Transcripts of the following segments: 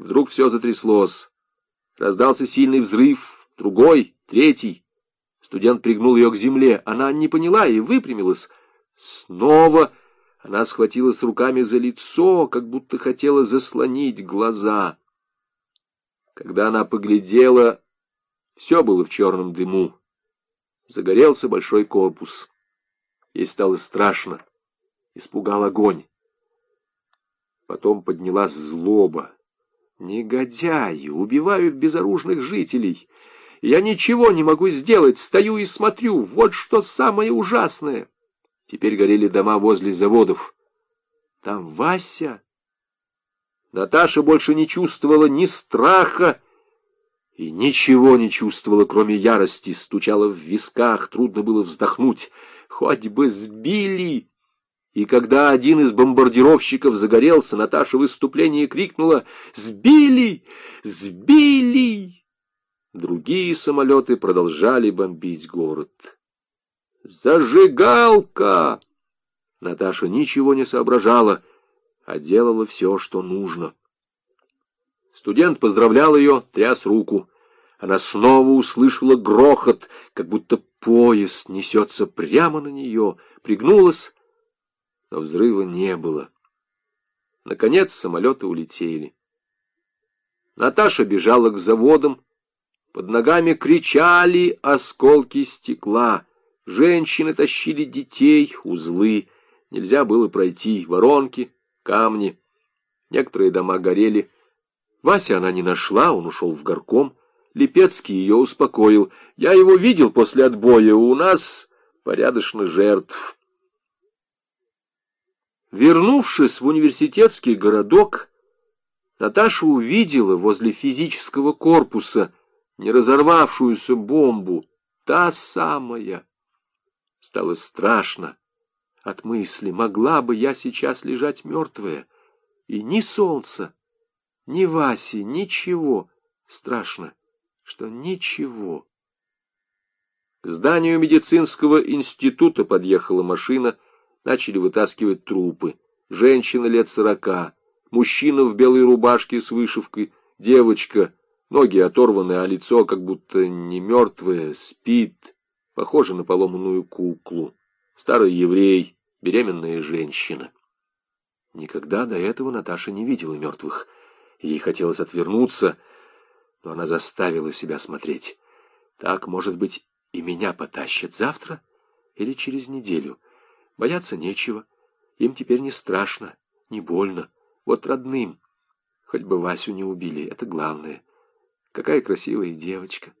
Вдруг все затряслось. Раздался сильный взрыв, другой, третий. Студент пригнул ее к земле. Она не поняла и выпрямилась. Снова она схватилась руками за лицо, как будто хотела заслонить глаза. Когда она поглядела, все было в черном дыму. Загорелся большой корпус. Ей стало страшно. Испугал огонь. Потом поднялась злоба. Негодяи убивают безоружных жителей. Я ничего не могу сделать, стою и смотрю. Вот что самое ужасное. Теперь горели дома возле заводов. Там Вася. Наташа больше не чувствовала ни страха, и ничего не чувствовала, кроме ярости. Стучала в висках, трудно было вздохнуть. Хоть бы сбили! И когда один из бомбардировщиков загорелся, Наташа в выступлении крикнула «Сбили! Сбили!» Другие самолеты продолжали бомбить город. «Зажигалка!» Наташа ничего не соображала, а делала все, что нужно. Студент поздравлял ее, тряс руку. Она снова услышала грохот, как будто поезд несется прямо на нее, пригнулась, но взрыва не было. Наконец самолеты улетели. Наташа бежала к заводам. Под ногами кричали осколки стекла. Женщины тащили детей, узлы. Нельзя было пройти. Воронки, камни. Некоторые дома горели. Вася она не нашла, он ушел в горком. Липецкий ее успокоил. Я его видел после отбоя. У нас порядочно жертв. Вернувшись в университетский городок, Наташа увидела возле физического корпуса не разорвавшуюся бомбу, та самая. Стало страшно от мысли, могла бы я сейчас лежать мертвая, и ни солнца, ни Васи, ничего. Страшно, что ничего. К зданию медицинского института подъехала машина — начали вытаскивать трупы. Женщина лет сорока, мужчина в белой рубашке с вышивкой, девочка, ноги оторваны, а лицо как будто не мертвое, спит, похоже на поломанную куклу. Старый еврей, беременная женщина. Никогда до этого Наташа не видела мертвых. Ей хотелось отвернуться, но она заставила себя смотреть. Так, может быть, и меня потащат завтра или через неделю — Бояться нечего. Им теперь не страшно, не больно. Вот родным. Хоть бы Васю не убили, это главное. Какая красивая девочка.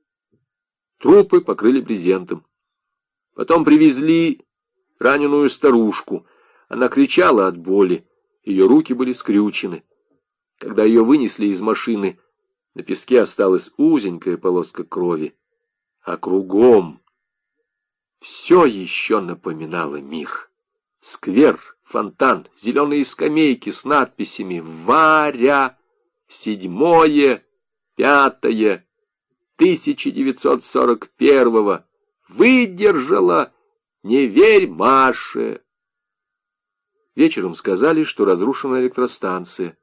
Трупы покрыли брезентом. Потом привезли раненую старушку. Она кричала от боли. Ее руки были скрючены. Когда ее вынесли из машины, на песке осталась узенькая полоска крови. А кругом все еще напоминало мир. Сквер, фонтан, зеленые скамейки с надписями «Варя», «Седьмое», «Пятое», 1941-го. Выдержала, не верь Маше. Вечером сказали, что разрушена электростанция.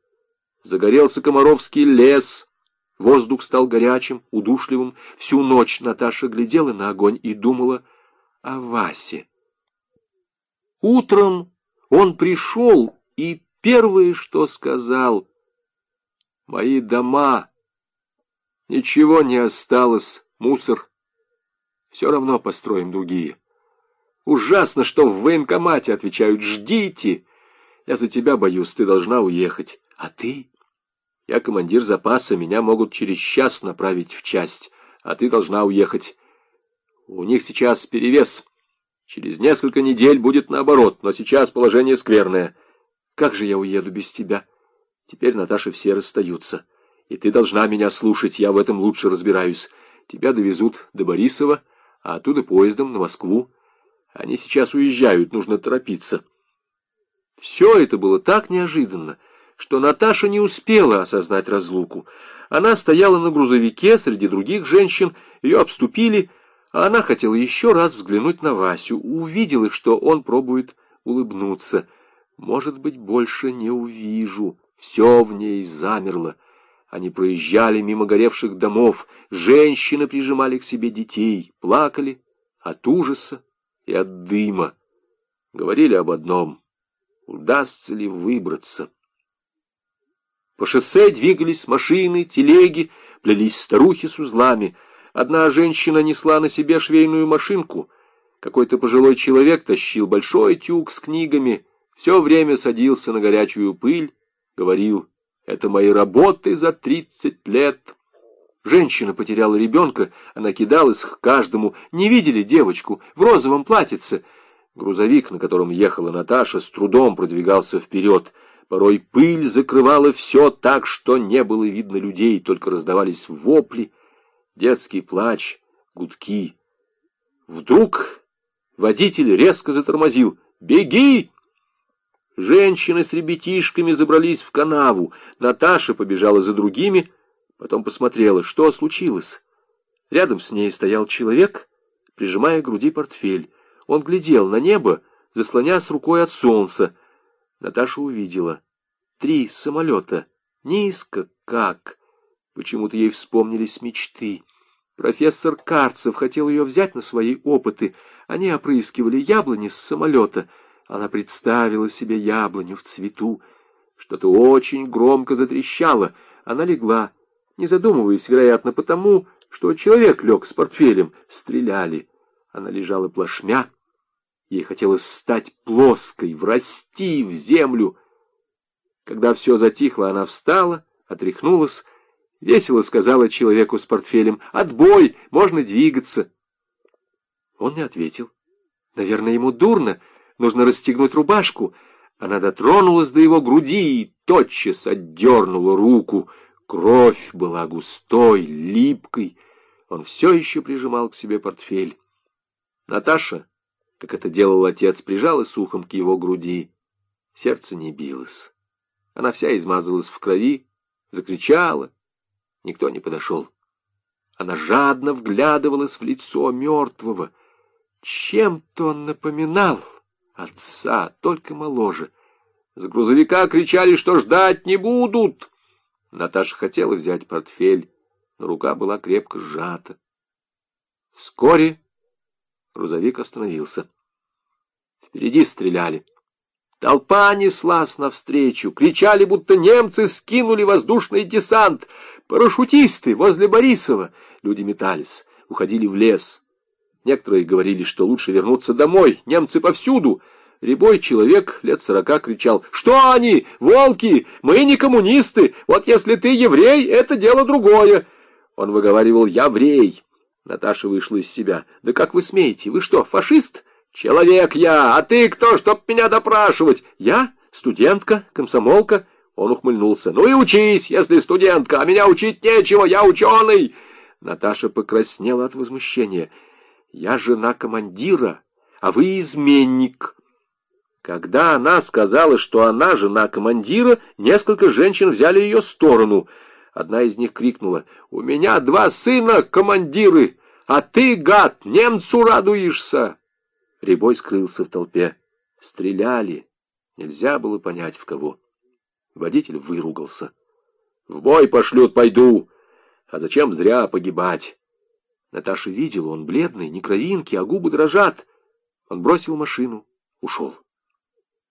Загорелся Комаровский лес. Воздух стал горячим, удушливым. Всю ночь Наташа глядела на огонь и думала о Васе. Утром он пришел и первое, что сказал, «Мои дома, ничего не осталось, мусор, все равно построим другие». Ужасно, что в военкомате отвечают «Ждите!» Я за тебя боюсь, ты должна уехать. А ты? Я командир запаса, меня могут через час направить в часть, а ты должна уехать. У них сейчас перевес. Через несколько недель будет наоборот, но сейчас положение скверное. Как же я уеду без тебя? Теперь, Наташа, все расстаются. И ты должна меня слушать, я в этом лучше разбираюсь. Тебя довезут до Борисова, а оттуда поездом на Москву. Они сейчас уезжают, нужно торопиться. Все это было так неожиданно, что Наташа не успела осознать разлуку. Она стояла на грузовике среди других женщин, ее обступили, а она хотела еще раз взглянуть на Васю, увидела, что он пробует улыбнуться. Может быть, больше не увижу. Все в ней замерло. Они проезжали мимо горевших домов, женщины прижимали к себе детей, плакали от ужаса и от дыма. Говорили об одном — удастся ли выбраться. По шоссе двигались машины, телеги, плелись старухи с узлами. Одна женщина несла на себе швейную машинку. Какой-то пожилой человек тащил большой тюк с книгами, все время садился на горячую пыль, говорил — это мои работы за тридцать лет. Женщина потеряла ребенка, она кидалась к каждому. Не видели девочку в розовом платьице. Грузовик, на котором ехала Наташа, с трудом продвигался вперед. Порой пыль закрывала все так, что не было видно людей, только раздавались вопли, детский плач, гудки. Вдруг водитель резко затормозил. «Беги!» Женщины с ребятишками забрались в канаву. Наташа побежала за другими, потом посмотрела, что случилось. Рядом с ней стоял человек, прижимая к груди портфель. Он глядел на небо, заслоня с рукой от солнца. Наташа увидела. Три самолета. Низко как. Почему-то ей вспомнились мечты. Профессор Карцев хотел ее взять на свои опыты. Они опрыскивали яблони с самолета — она представила себе яблоню в цвету. Что-то очень громко затрещало. Она легла, не задумываясь, вероятно, потому, что человек лег с портфелем. Стреляли. Она лежала плашмя. Ей хотелось стать плоской, врасти в землю. Когда все затихло, она встала, отряхнулась, весело сказала человеку с портфелем «Отбой! Можно двигаться!» Он не ответил. Наверное, ему дурно, нужно расстегнуть рубашку. Она дотронулась до его груди и тотчас отдернула руку. Кровь была густой, липкой. Он все еще прижимал к себе портфель. Наташа, как это делал отец, прижалась ухом к его груди. Сердце не билось. Она вся измазалась в крови, закричала. Никто не подошел. Она жадно вглядывалась в лицо мертвого. Чем-то он напоминал отца, только моложе. С грузовика кричали, что ждать не будут. Наташа хотела взять портфель, но рука была крепко сжата. Вскоре грузовик остановился. Впереди стреляли. Толпа неслась навстречу, кричали, будто немцы скинули воздушный десант. Парашютисты возле Борисова. Люди метались, уходили в лес. Некоторые говорили, что лучше вернуться домой, немцы повсюду. Рябой человек лет сорока кричал, «Что они? Волки! Мы не коммунисты! Вот если ты еврей, это дело другое!» Он выговаривал «Еврей!» Наташа вышла из себя. «Да как вы смеете? Вы что, фашист?» «Человек я! А ты кто, чтоб меня допрашивать?» «Я? Студентка? Комсомолка?» Он ухмыльнулся. «Ну и учись, если студентка, а меня учить нечего, я ученый!» Наташа покраснела от возмущения. Я жена командира, а вы изменник. Когда она сказала, что она жена командира, несколько женщин взяли ее сторону. Одна из них крикнула, «У меня два сына, командиры, а ты, гад, немцу радуешься!» Рябой скрылся в толпе. Стреляли. Нельзя было понять, в кого. Водитель выругался. «В бой пошлют, пойду. А зачем зря погибать?» Наташа видела, он бледный, не кровинки, а губы дрожат. Он бросил машину, ушел.